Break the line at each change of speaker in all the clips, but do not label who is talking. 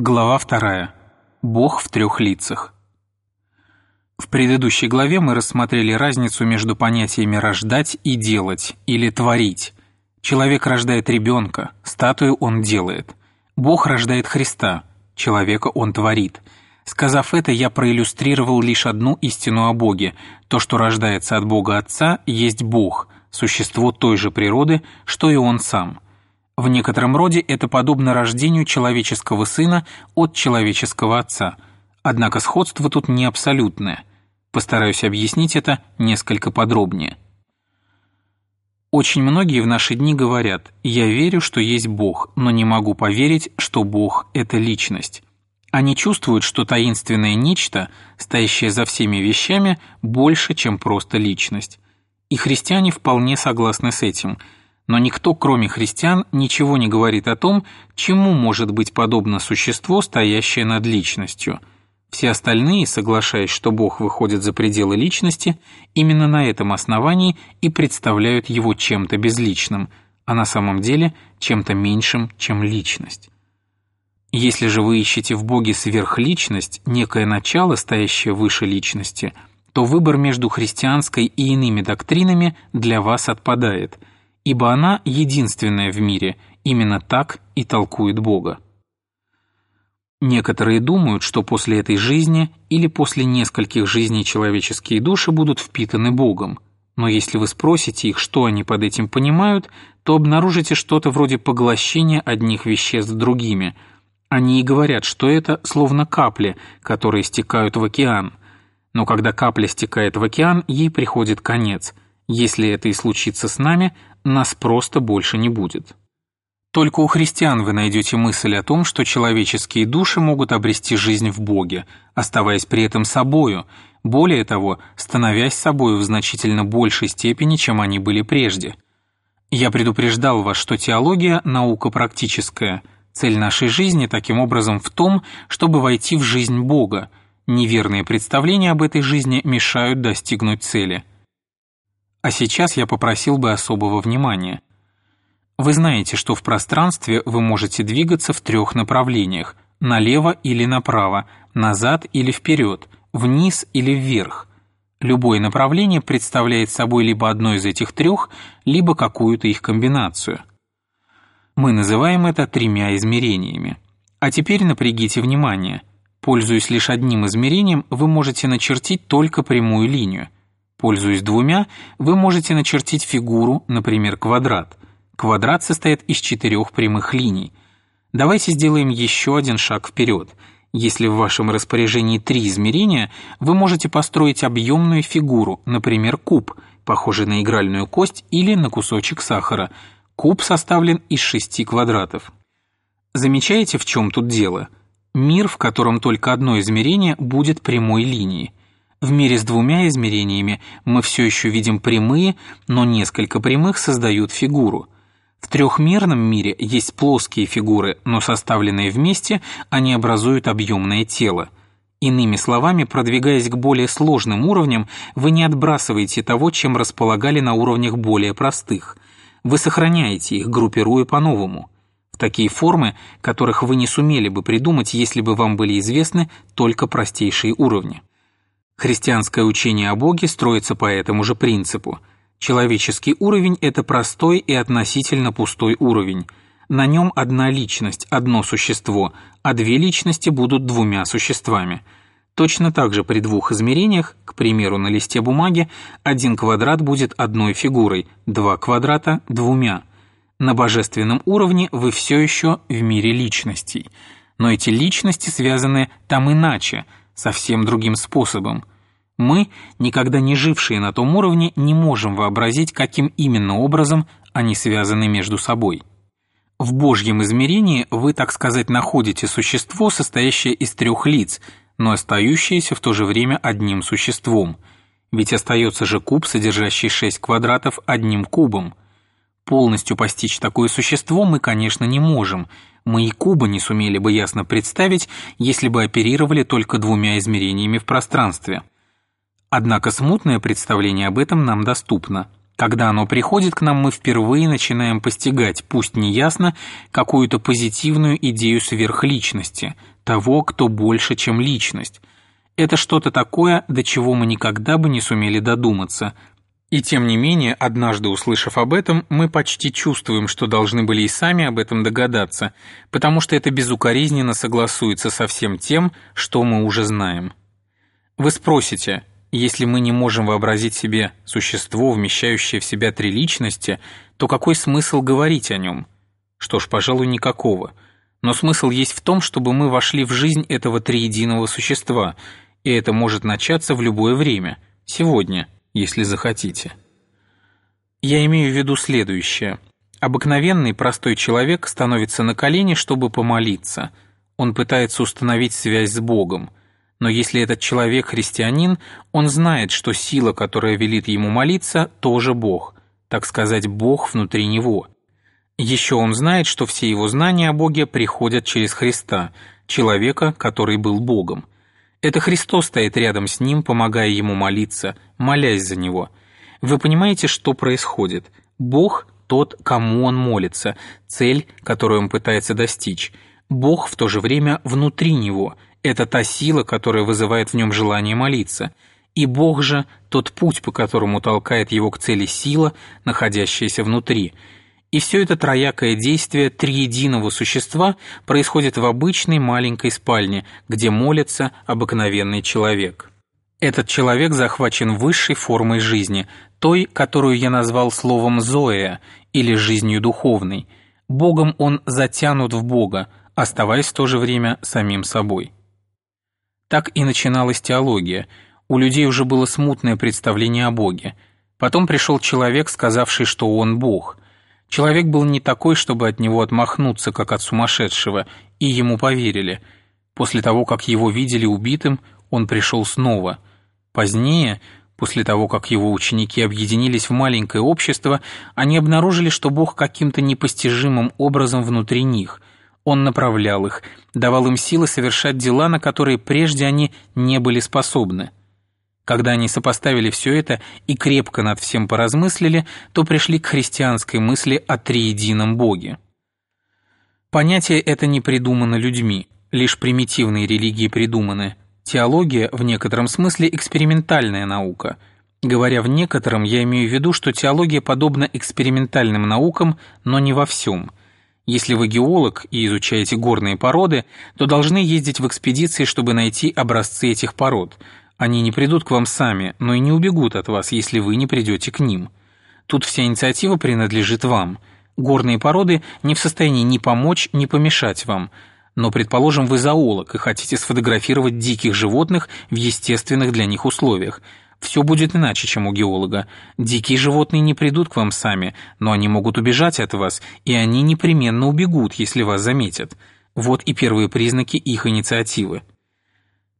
Глава вторая. Бог в трех лицах. В предыдущей главе мы рассмотрели разницу между понятиями «рождать» и «делать» или «творить». Человек рождает ребенка, статую он делает. Бог рождает Христа, человека он творит. Сказав это, я проиллюстрировал лишь одну истину о Боге. То, что рождается от Бога Отца, есть Бог, существо той же природы, что и Он сам – в некотором роде это подобно рождению человеческого сына от человеческого отца. Однако сходство тут не абсолютное. Постараюсь объяснить это несколько подробнее. Очень многие в наши дни говорят «я верю, что есть Бог, но не могу поверить, что Бог – это личность». Они чувствуют, что таинственное нечто, стоящее за всеми вещами, больше, чем просто личность. И христиане вполне согласны с этим – но никто, кроме христиан, ничего не говорит о том, чему может быть подобно существо, стоящее над личностью. Все остальные, соглашаясь, что Бог выходит за пределы личности, именно на этом основании и представляют его чем-то безличным, а на самом деле чем-то меньшим, чем личность. Если же вы ищете в Боге сверхличность, некое начало, стоящее выше личности, то выбор между христианской и иными доктринами для вас отпадает – ибо она единственная в мире, именно так и толкует Бога. Некоторые думают, что после этой жизни или после нескольких жизней человеческие души будут впитаны Богом, но если вы спросите их, что они под этим понимают, то обнаружите что-то вроде поглощения одних веществ другими. Они и говорят, что это словно капли, которые стекают в океан. Но когда капля стекает в океан, ей приходит конец. Если это и случится с нами, нас просто больше не будет. Только у христиан вы найдете мысль о том, что человеческие души могут обрести жизнь в Боге, оставаясь при этом собою, более того, становясь собою в значительно большей степени, чем они были прежде. Я предупреждал вас, что теология – наука практическая. Цель нашей жизни таким образом в том, чтобы войти в жизнь Бога. Неверные представления об этой жизни мешают достигнуть цели – а сейчас я попросил бы особого внимания. Вы знаете, что в пространстве вы можете двигаться в трех направлениях – налево или направо, назад или вперед, вниз или вверх. Любое направление представляет собой либо одно из этих трех, либо какую-то их комбинацию. Мы называем это тремя измерениями. А теперь напрягите внимание. Пользуясь лишь одним измерением, вы можете начертить только прямую линию – Пользуясь двумя, вы можете начертить фигуру, например, квадрат. Квадрат состоит из четырех прямых линий. Давайте сделаем еще один шаг вперед. Если в вашем распоряжении три измерения, вы можете построить объемную фигуру, например, куб, похожий на игральную кость или на кусочек сахара. Куб составлен из шести квадратов. Замечаете, в чем тут дело? Мир, в котором только одно измерение будет прямой линией. В мире с двумя измерениями мы все еще видим прямые, но несколько прямых создают фигуру. В трехмерном мире есть плоские фигуры, но составленные вместе они образуют объемное тело. Иными словами, продвигаясь к более сложным уровням, вы не отбрасываете того, чем располагали на уровнях более простых. Вы сохраняете их, группируя по-новому. В такие формы, которых вы не сумели бы придумать, если бы вам были известны только простейшие уровни. Христианское учение о Боге строится по этому же принципу. Человеческий уровень – это простой и относительно пустой уровень. На нем одна личность, одно существо, а две личности будут двумя существами. Точно так же при двух измерениях, к примеру, на листе бумаги, один квадрат будет одной фигурой, два квадрата – двумя. На божественном уровне вы все еще в мире личностей. Но эти личности связаны там иначе – совсем другим способом. Мы, никогда не жившие на том уровне, не можем вообразить, каким именно образом они связаны между собой. В Божьем измерении вы, так сказать, находите существо, состоящее из трех лиц, но остающееся в то же время одним существом. Ведь остается же куб, содержащий шесть квадратов, одним кубом. Полностью постичь такое существо мы, конечно, не можем – мы и куба не сумели бы ясно представить, если бы оперировали только двумя измерениями в пространстве. Однако смутное представление об этом нам доступно. Когда оно приходит к нам, мы впервые начинаем постигать, пусть неясно, какую-то позитивную идею сверхличности, того, кто больше, чем личность. Это что-то такое, до чего мы никогда бы не сумели додуматься. И тем не менее, однажды услышав об этом, мы почти чувствуем, что должны были и сами об этом догадаться, потому что это безукоризненно согласуется со всем тем, что мы уже знаем. Вы спросите, если мы не можем вообразить себе существо, вмещающее в себя три личности, то какой смысл говорить о нем? Что ж, пожалуй, никакого. Но смысл есть в том, чтобы мы вошли в жизнь этого триединого существа, и это может начаться в любое время, сегодня, если захотите. Я имею в виду следующее. Обыкновенный простой человек становится на колени, чтобы помолиться. Он пытается установить связь с Богом – но если этот человек христианин, он знает, что сила, которая велит ему молиться, тоже Бог, так сказать, Бог внутри него. Еще он знает, что все его знания о Боге приходят через Христа, человека, который был Богом. Это Христос стоит рядом с ним, помогая ему молиться, молясь за него. Вы понимаете, что происходит? Бог – тот, кому он молится, цель, которую он пытается достичь. Бог в то же время внутри него – это та сила, которая вызывает в нем желание молиться. И Бог же – тот путь, по которому толкает его к цели сила, находящаяся внутри. И все это троякое действие триединого существа происходит в обычной маленькой спальне, где молится обыкновенный человек. Этот человек захвачен высшей формой жизни, той, которую я назвал словом «зоя» или «жизнью духовной». Богом он затянут в Бога, оставаясь в то же время самим собой. Так и начиналась теология. У людей уже было смутное представление о Боге. Потом пришел человек, сказавший, что он Бог. Человек был не такой, чтобы от него отмахнуться, как от сумасшедшего, и ему поверили. После того, как его видели убитым, он пришел снова. Позднее, после того, как его ученики объединились в маленькое общество, они обнаружили, что Бог каким-то непостижимым образом внутри них – он направлял их, давал им силы совершать дела, на которые прежде они не были способны. Когда они сопоставили все это и крепко над всем поразмыслили, то пришли к христианской мысли о триедином Боге. Понятие это не придумано людьми, лишь примитивные религии придуманы. Теология в некотором смысле экспериментальная наука. Говоря в некотором, я имею в виду, что теология подобна экспериментальным наукам, но не во всем – если вы геолог и изучаете горные породы, то должны ездить в экспедиции, чтобы найти образцы этих пород. Они не придут к вам сами, но и не убегут от вас, если вы не придете к ним. Тут вся инициатива принадлежит вам. Горные породы не в состоянии ни помочь, ни помешать вам. Но, предположим, вы зоолог и хотите сфотографировать диких животных в естественных для них условиях – все будет иначе, чем у геолога. Дикие животные не придут к вам сами, но они могут убежать от вас, и они непременно убегут, если вас заметят. Вот и первые признаки их инициативы.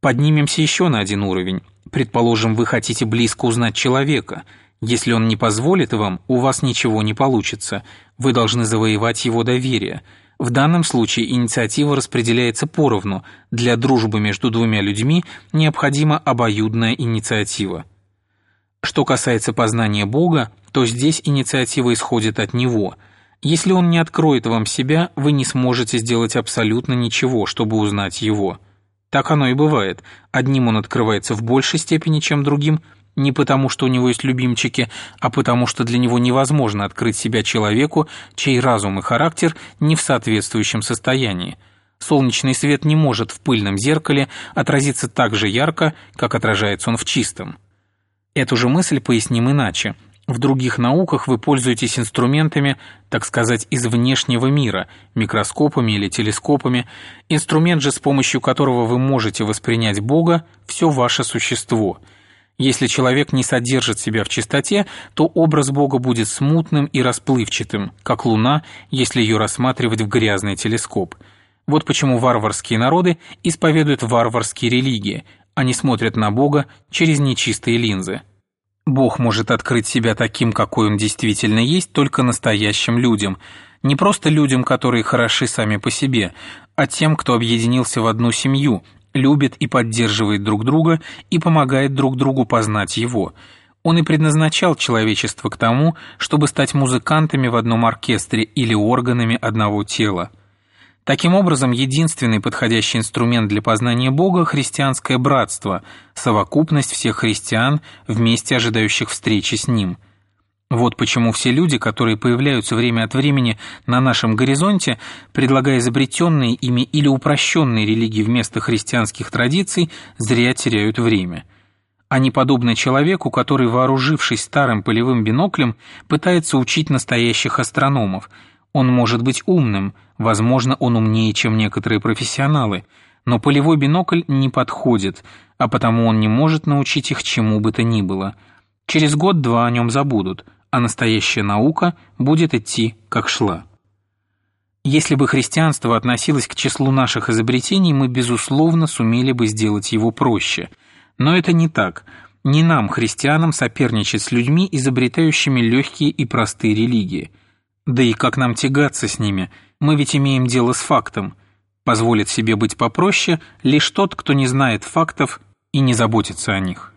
Поднимемся еще на один уровень. Предположим, вы хотите близко узнать человека. Если он не позволит вам, у вас ничего не получится. Вы должны завоевать его доверие. В данном случае инициатива распределяется поровну. Для дружбы между двумя людьми необходима обоюдная инициатива. Что касается познания Бога, то здесь инициатива исходит от Него. Если Он не откроет вам себя, вы не сможете сделать абсолютно ничего, чтобы узнать Его. Так оно и бывает. Одним Он открывается в большей степени, чем другим – не потому, что у него есть любимчики, а потому, что для него невозможно открыть себя человеку, чей разум и характер не в соответствующем состоянии. Солнечный свет не может в пыльном зеркале отразиться так же ярко, как отражается он в чистом. Эту же мысль поясним иначе. В других науках вы пользуетесь инструментами, так сказать, из внешнего мира, микроскопами или телескопами. Инструмент же, с помощью которого вы можете воспринять Бога, все ваше существо – если человек не содержит себя в чистоте, то образ Бога будет смутным и расплывчатым, как луна, если ее рассматривать в грязный телескоп. Вот почему варварские народы исповедуют варварские религии, они смотрят на Бога через нечистые линзы. Бог может открыть себя таким, какой он действительно есть, только настоящим людям, не просто людям, которые хороши сами по себе, а тем, кто объединился в одну семью, любит и поддерживает друг друга и помогает друг другу познать его. Он и предназначал человечество к тому, чтобы стать музыкантами в одном оркестре или органами одного тела. Таким образом, единственный подходящий инструмент для познания Бога – христианское братство, совокупность всех христиан, вместе ожидающих встречи с Ним. Вот почему все люди, которые появляются время от времени на нашем горизонте, предлагая изобретенные ими или упрощенные религии вместо христианских традиций, зря теряют время – они подобны человеку, который, вооружившись старым полевым биноклем, пытается учить настоящих астрономов. Он может быть умным, возможно, он умнее, чем некоторые профессионалы, но полевой бинокль не подходит, а потому он не может научить их чему бы то ни было. Через год-два о нем забудут, а настоящая наука будет идти, как шла. Если бы христианство относилось к числу наших изобретений, мы, безусловно, сумели бы сделать его проще – но это не так. Не нам, христианам, соперничать с людьми, изобретающими легкие и простые религии. Да и как нам тягаться с ними? Мы ведь имеем дело с фактом. Позволит себе быть попроще лишь тот, кто не знает фактов и не заботится о них.